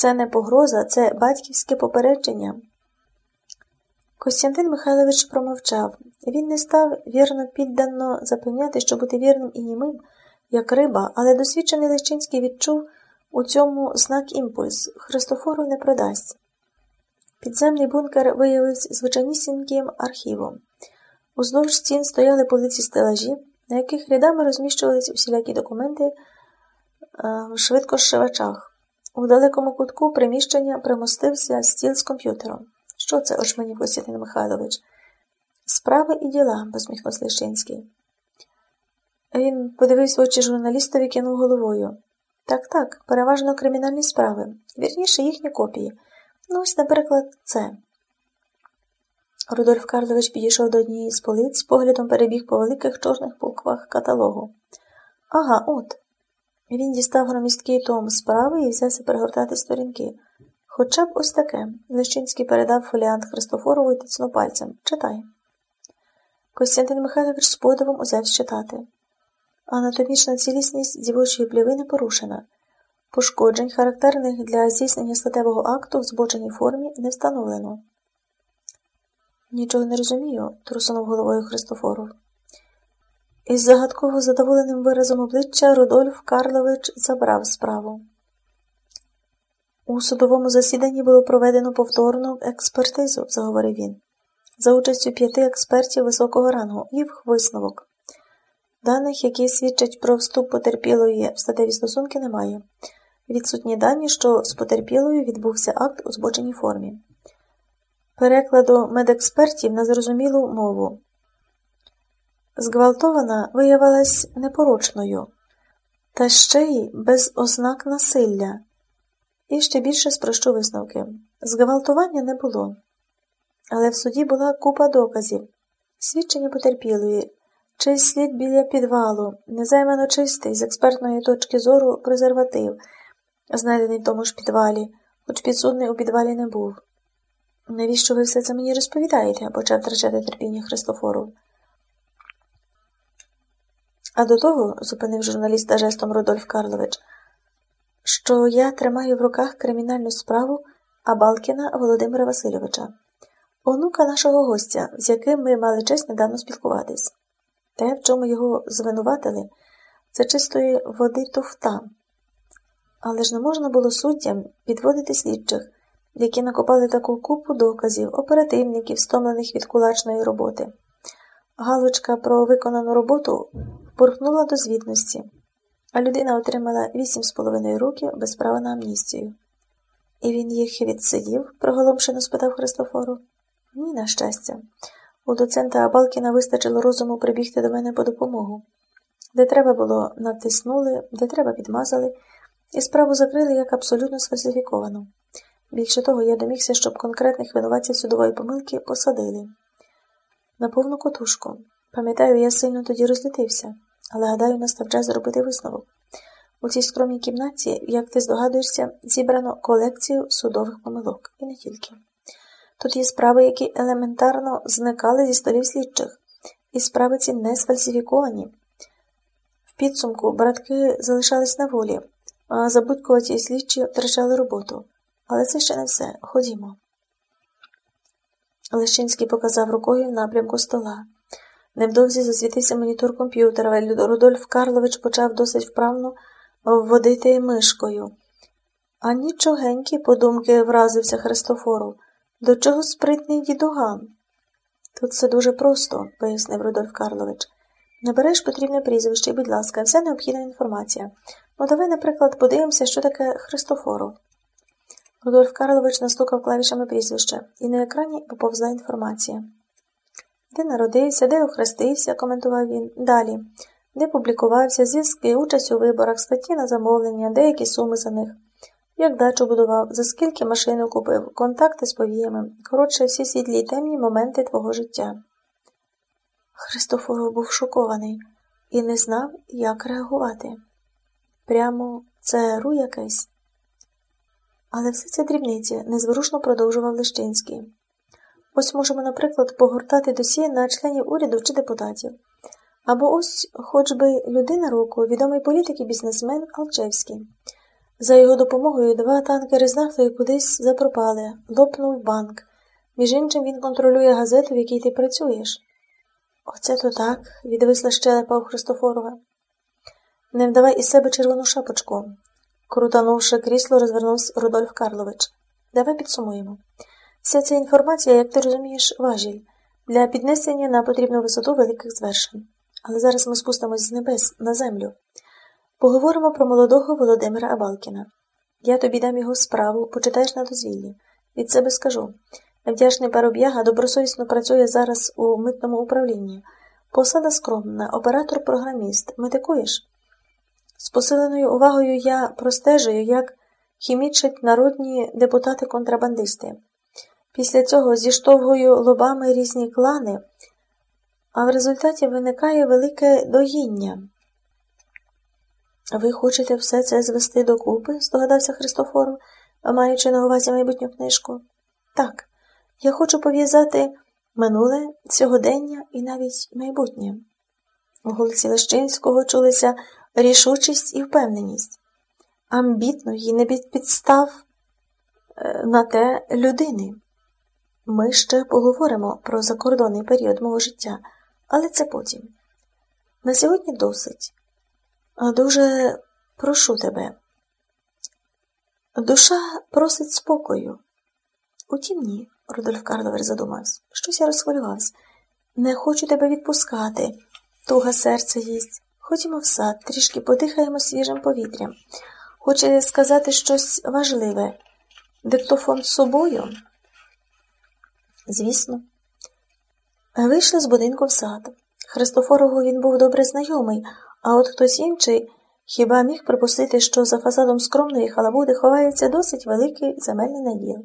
Це не погроза, це батьківське попередження. Костянтин Михайлович промовчав. Він не став вірно піддано запевняти, що бути вірним і німим, як риба, але досвідчений Лещинський відчув у цьому знак імпульс Христофору не продасть. Підземний бункер виявився звичайнісіньким архівом. Уздовж стін стояли полиці стелажі, на яких рядами розміщувалися усілякі документи е, в швидкошивачах. У далекому кутку приміщення примостився стіл з комп'ютером. Що це, очменів Костянтин Михайлович? Справи і діла, посміхнувся Лещинський. Він подивився очі журналістові кинув головою. Так, так, переважно кримінальні справи, вірніше їхні копії. Ну, ось, наприклад, це. Рудольф Карлович підійшов до однієї з полиць, поглядом перебіг по великих чорних буквах каталогу. Ага, от. Він дістав громісткий том справи і взявся перегортати сторінки. Хоча б ось таке. Лещинський передав фоліант Христофорову і тицнув пальцем. Читай. Костянтин Михайлович з подивом узявся читати. Анатомічна цілісність дівочої пліви не порушена. Пошкоджень, характерних для здійснення статевого акту в збоченій формі, не встановлено. Нічого не розумію, трусунув головою Христофоров. Із загадково задоволеним виразом обличчя Рудольф Карлович забрав справу. У судовому засіданні було проведено повторну експертизу, заговорив він, за участю п'яти експертів високого рангу і висновок. Даних, які свідчать про вступ потерпілої в статеві стосунки, немає. Відсутні дані, що з потерпілою відбувся акт у збоченій формі. Перекладу медекспертів на зрозумілу мову. Зґвалтована виявилась непорочною, та ще й без ознак насилля. І ще більше спрощу висновки. Зґвалтування не було. Але в суді була купа доказів, свідчення потерпілої, чийсь слід біля підвалу, незаймано чистий, з експертної точки зору презерватив, знайдений в тому ж підвалі, хоч підсудний у підвалі не був. Навіщо ви все це мені розповідаєте? почав втрачати терпіння Христофору. А до того, зупинив журналіста жестом Рудольф Карлович, що я тримаю в руках кримінальну справу Абалкіна Володимира Васильовича, онука нашого гостя, з яким ми мали честь недавно спілкуватись. Те, в чому його звинуватили, це чистої води туфта. Але ж не можна було суддям підводити слідчих, які накопали таку купу доказів, оперативників, стомлених від кулачної роботи. Галочка про виконану роботу впорхнула до звітності, а людина отримала вісім з половиною років без права на амністію. І він їх відсидів? проголомшено спитав Христофору. Ні, на щастя. У доцента Абалкіна вистачило розуму прибігти до мене по допомогу. Де треба було, натиснули, де треба підмазали, і справу закрили як абсолютно сфальсифіковану. Більше того, я домігся, щоб конкретних винуватців судової помилки посадили. На повну котушку. Пам'ятаю, я сильно тоді розлютився, але гадаю, настав час зробити висновок. У цій скромній кімнаті, як ти здогадуєшся, зібрано колекцію судових помилок, і не тільки. Тут є справи, які елементарно зникали зі столів слідчих, і справи ці не сфальсифіковані. В підсумку братки залишались на волі, а забудькуваті слідчі втрачали роботу. Але це ще не все. Ходімо. Лещинський показав рукою в напрямку стола. Невдовзі засвітився монітор комп'ютера, Рудольф Карлович почав досить вправно вводити мишкою. А нічогенькі, подумки, вразився Христофоров. До чого спритний дідуган? Тут все дуже просто, пояснив Рудольф Карлович. Набереш потрібне прізвище, будь ласка, вся необхідна інформація. Ну, давай, наприклад, подивимося, що таке Христофоров. Рудольф Карлович настукав клавішами прізвища, і на екрані поповзла інформація. Де народився, де охрестився, коментував він. Далі. Де публікувався, зв'язки, участь у виборах, статті на замовлення, деякі суми за них. Як дачу будував, за скільки машину купив, контакти з повіями, коротше, всі світлі й темні моменти твого життя. Христофоров був шокований і не знав, як реагувати. Прямо це ру якесь. Але все це дрібниці, незворушно продовжував Лещинський. Ось можемо, наприклад, погортати досі на членів уряду чи депутатів. Або ось хоч би людина року, відомий політик і бізнесмен Алчевський. За його допомогою два танкери з нафтою кудись запропали, лопнув банк. Між іншим він контролює газету, в якій ти працюєш. Оце то так, відвисла щелепа у Христофорова. Не вдавай із себе червону шапочку. Крутанувши крісло, розвернувся Рудольф Карлович. Давай підсумуємо. Вся ця інформація, як ти розумієш, важіль для піднесення на потрібну висоту великих звершень. Але зараз ми спустимось з небес на землю. Поговоримо про молодого Володимира Абалкіна. Я тобі дам його справу, почитаєш на дозвіллі. Від себе скажу. Вдячний паруб'яга добросовісно працює зараз у митному управлінні. Посада скромна, оператор-програміст. Метикуєш? З посиленою увагою я простежую, як хімічать народні депутати-контрабандисти. Після цього зіштовхую лобами різні клани, а в результаті виникає велике доїння. Ви хочете все це звести докупи? здогадався Христофоров, маючи на увазі майбутню книжку. Так, я хочу пов'язати минуле, сьогодення і навіть майбутнє. У голосі Лещинського чулися рішучість і впевненість, амбітної, не під підстав е, на те людини. Ми ще поговоримо про закордонний період мого життя, але це потім. На сьогодні досить. Дуже прошу тебе. Душа просить спокою. Утім, ні, Рудольф Карловер задумався. Щось я розхвилювався. Не хочу тебе відпускати. Туга серце їсть. Ходімо в сад, трішки подихаємо свіжим повітрям. Хоче сказати щось важливе. Диктофон з собою? Звісно. Вийшли з будинку в сад. Христофорову він був добре знайомий, а от хтось інший хіба міг припустити, що за фасадом скромної халабуди ховається досить великий земельний наділ.